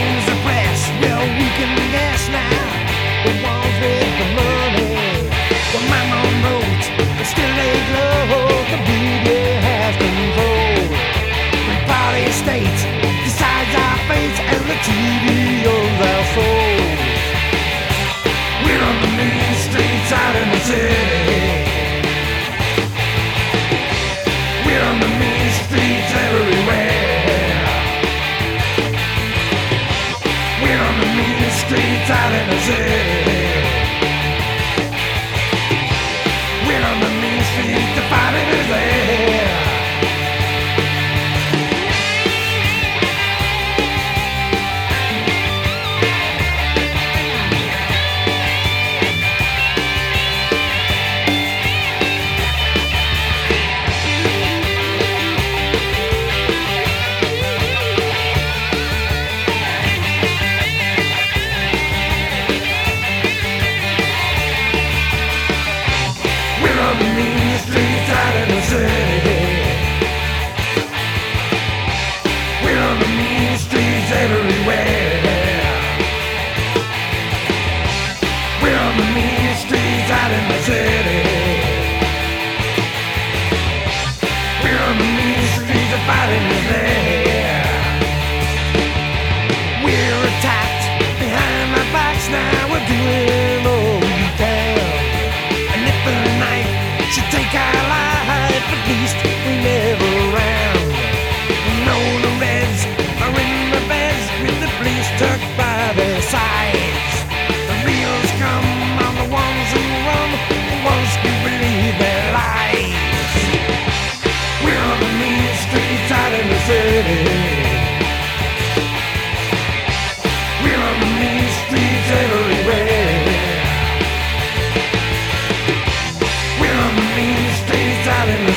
songs are fresh. Well, we can. silent as it. We're mean streets fighting there. We're attacked behind our backs now. We're doing.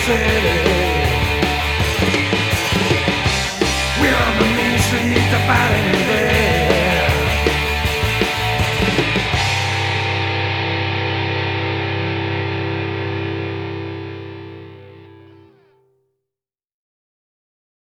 say